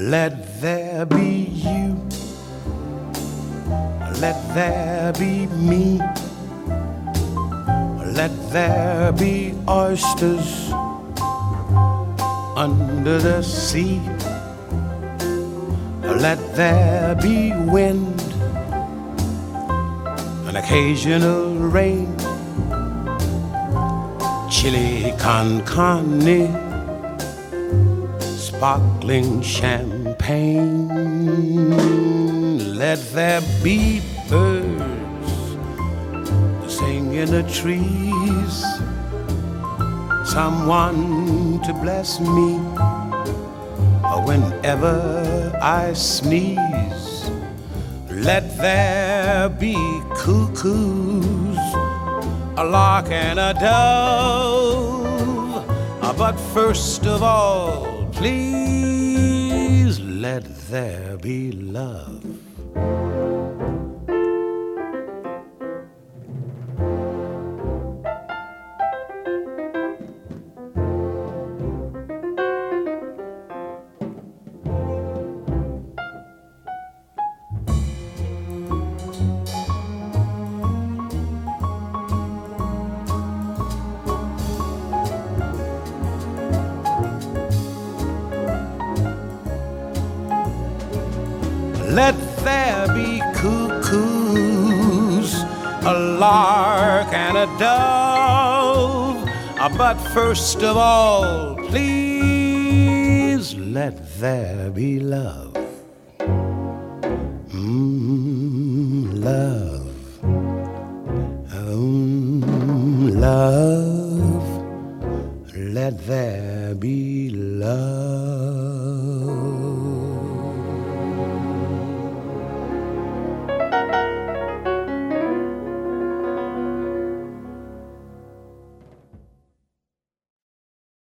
Let there be you. Let there be me. Let there be oysters under the sea. Let there be wind, an occasional rain, chili con carne, sparkling champagne. Let there be birds sing in the trees, someone to bless me whenever I sneeze. Let there be cuckoos, a lark and a dove. But first of all, please let there be love. Let there be cuckoos, a lark and a dove. Ah, but first of all, please let there be love. Mm, love. Mm, love. Let there be love.